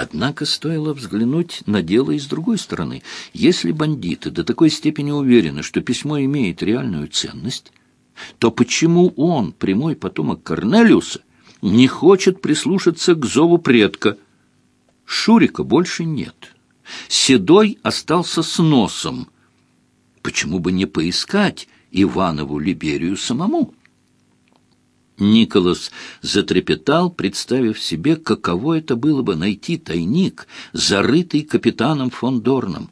Однако стоило взглянуть на дело и с другой стороны. Если бандиты до такой степени уверены, что письмо имеет реальную ценность, то почему он, прямой потомок Корнелиуса, не хочет прислушаться к зову предка? Шурика больше нет. Седой остался с носом. Почему бы не поискать Иванову Либерию самому? Николас затрепетал, представив себе, каково это было бы найти тайник, зарытый капитаном фон Дорном.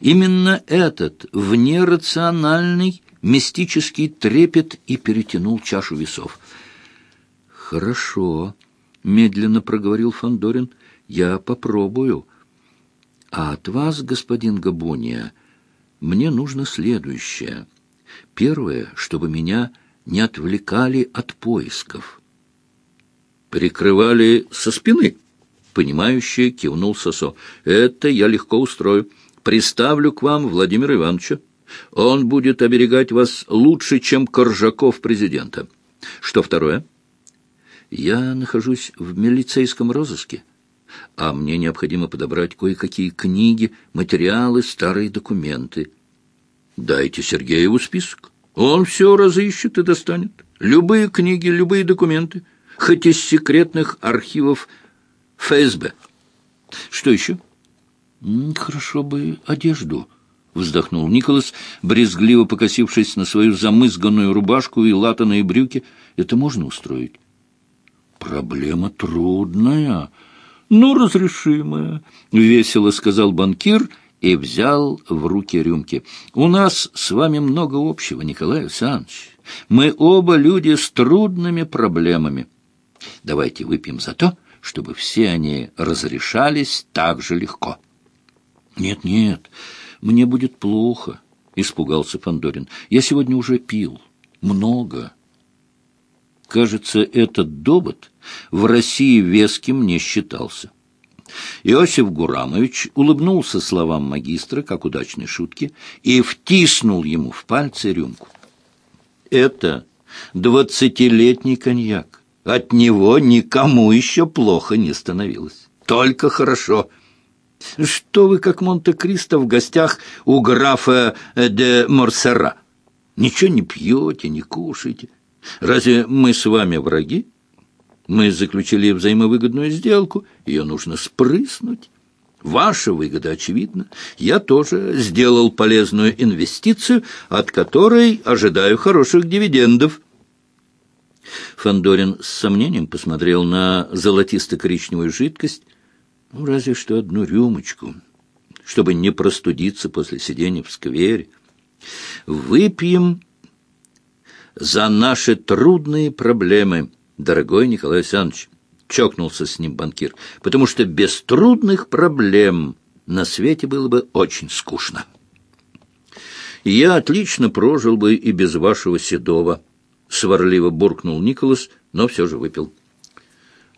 Именно этот внерациональный мистический трепет и перетянул чашу весов. «Хорошо», — медленно проговорил Фандорин, — «я попробую. А от вас, господин Габуния, мне нужно следующее. Первое, чтобы меня не отвлекали от поисков». «Прикрывали со спины», — понимающе кивнул Сосо. «Это я легко устрою. Приставлю к вам Владимира Ивановича». Он будет оберегать вас лучше, чем Коржаков президента. Что второе? Я нахожусь в милицейском розыске, а мне необходимо подобрать кое-какие книги, материалы, старые документы. Дайте Сергееву список. Он все разыщет и достанет. Любые книги, любые документы, хоть из секретных архивов ФСБ. Что еще? Хорошо бы одежду — вздохнул Николас, брезгливо покосившись на свою замызганную рубашку и латаные брюки. «Это можно устроить?» «Проблема трудная, но разрешимая», — весело сказал банкир и взял в руки рюмки. «У нас с вами много общего, Николай Александрович. Мы оба люди с трудными проблемами. Давайте выпьем за то, чтобы все они разрешались так же легко». «Нет, нет». «Мне будет плохо», — испугался Фандорин. «Я сегодня уже пил. Много». Кажется, этот довод в России веским не считался. Иосиф Гурамович улыбнулся словам магистра, как удачной шутки, и втиснул ему в пальцы рюмку. «Это двадцатилетний коньяк. От него никому еще плохо не становилось. Только хорошо». Что вы, как Монте-Кристо, в гостях у графа де Морсера? Ничего не пьете, не кушаете. Разве мы с вами враги? Мы заключили взаимовыгодную сделку, ее нужно спрыснуть. Ваша выгода очевидна. Я тоже сделал полезную инвестицию, от которой ожидаю хороших дивидендов. Фандорин с сомнением посмотрел на золотисто-коричневую жидкость, ну, разве что одну рюмочку, чтобы не простудиться после сидения в сквере. Выпьем за наши трудные проблемы, дорогой Николай Александрович, чокнулся с ним банкир, потому что без трудных проблем на свете было бы очень скучно. Я отлично прожил бы и без вашего седова, сварливо буркнул Николас, но все же выпил.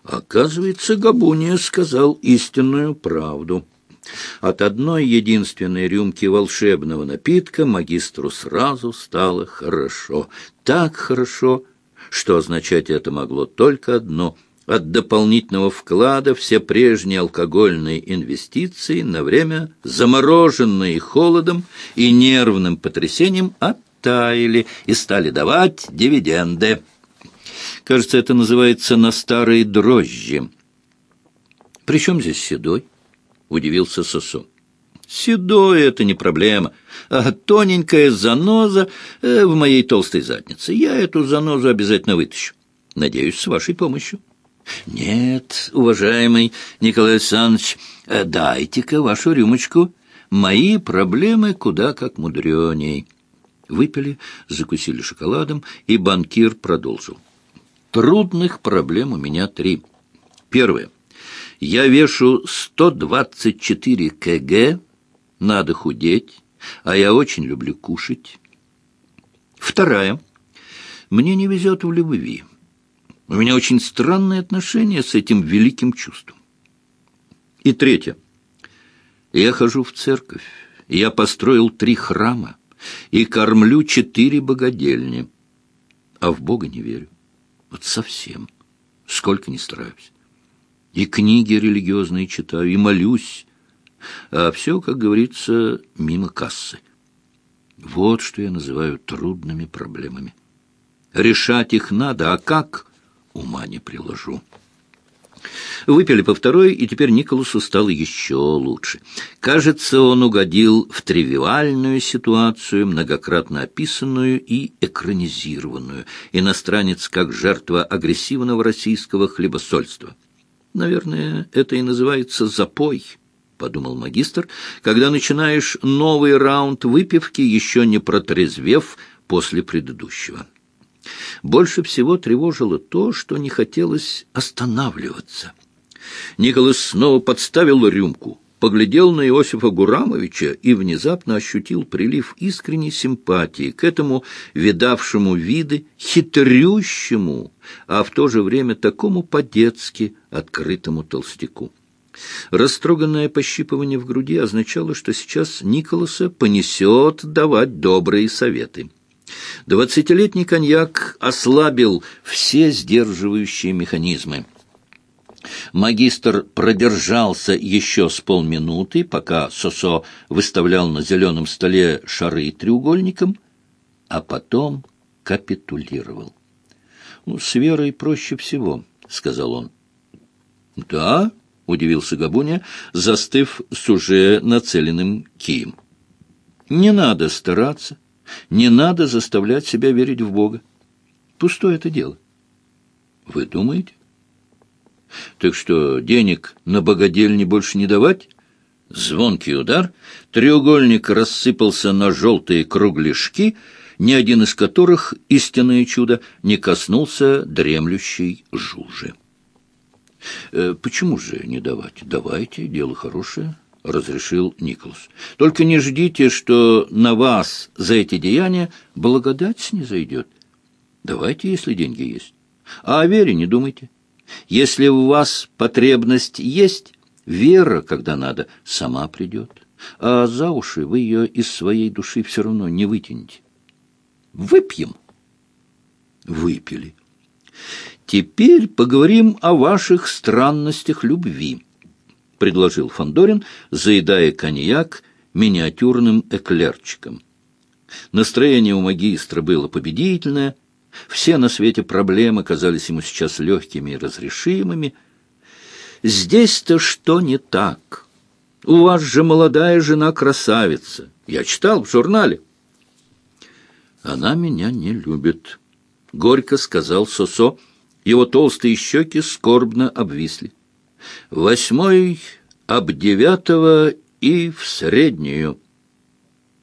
Оказывается, Габуния сказал истинную правду. От одной единственной рюмки волшебного напитка магистру сразу стало хорошо. Так хорошо, что означать это могло только одно — от дополнительного вклада все прежние алкогольные инвестиции на время, замороженные холодом и нервным потрясением, оттаяли и стали давать дивиденды. Кажется, это называется «на старые дрожжи». «При чем здесь седой?» — удивился Сосо. «Седой — это не проблема, а тоненькая заноза э, в моей толстой заднице. Я эту занозу обязательно вытащу. Надеюсь, с вашей помощью». «Нет, уважаемый Николай Александрович, э, дайте-ка вашу рюмочку. Мои проблемы куда как мудреней». Выпили, закусили шоколадом, и банкир продолжил. Трудных проблем у меня три. Первое. Я вешу 124 кг, надо худеть, а я очень люблю кушать. Вторая. Мне не везет в любви. У меня очень странные отношения с этим великим чувством. И третье. Я хожу в церковь, я построил три храма и кормлю четыре богадельни, а в Бога не верю. Вот совсем. Сколько ни стараюсь. и книги религиозные читаю, и молюсь, а все, как говорится, мимо кассы. Вот что я называю трудными проблемами. Решать их надо, а как — ума не приложу. Выпили по второй, и теперь Николасу стало еще лучше. Кажется, он угодил в тривиальную ситуацию, многократно описанную и экранизированную. Иностранец как жертва агрессивного российского хлебосольства. Наверное, это и называется запой. — подумал магистр, — когда начинаешь новый раунд выпивки, еще не протрезвев после предыдущего. Больше всего тревожило то, что не хотелось останавливаться. Николас снова подставил рюмку, поглядел на Иосифа Гурамовича и внезапно ощутил прилив искренней симпатии к этому видавшему виды, хитрющему, а в то же время такому по-детски открытому толстяку. Растроганное пощипывание в груди означало, что сейчас Николаса понесет давать добрые советы. Двадцатилетний коньяк ослабил все сдерживающие механизмы. Магистр продержался еще с полминуты, пока Сосо выставлял на зеленом столе шары треугольником, а потом капитулировал. «Ну, с Верой проще всего», — сказал он. «Да?» — удивился Габуня, застыв с уже нацеленным кием. «Не надо стараться, не надо заставлять себя верить в Бога. Пустое это дело». «Вы думаете?» «Так что, денег на богадельни больше не давать?» Звонкий удар, треугольник рассыпался на желтые кругляшки, ни один из которых, истинное чудо, не коснулся дремлющей жужи. Э, почему же не давать? Давайте, дело хорошее, — разрешил Николас. Только не ждите, что на вас за эти деяния благодать снизойдет. Давайте, если деньги есть. А о вере не думайте. Если у вас потребность есть, вера, когда надо, сама придет. А за уши вы ее из своей души все равно не вытянете. Выпьем. Выпили. «Теперь поговорим о ваших странностях любви», — предложил Фандорин, заедая коньяк миниатюрным эклерчиком. Настроение у магистра было победительное, все на свете проблемы казались ему сейчас легкими и разрешимыми. «Здесь-то что не так? У вас же молодая жена-красавица. Я читал в журнале». «Она меня не любит», — горько сказал Сосо, — его толстые щеки скорбно обвисли. Восьмой об девятого и в среднюю.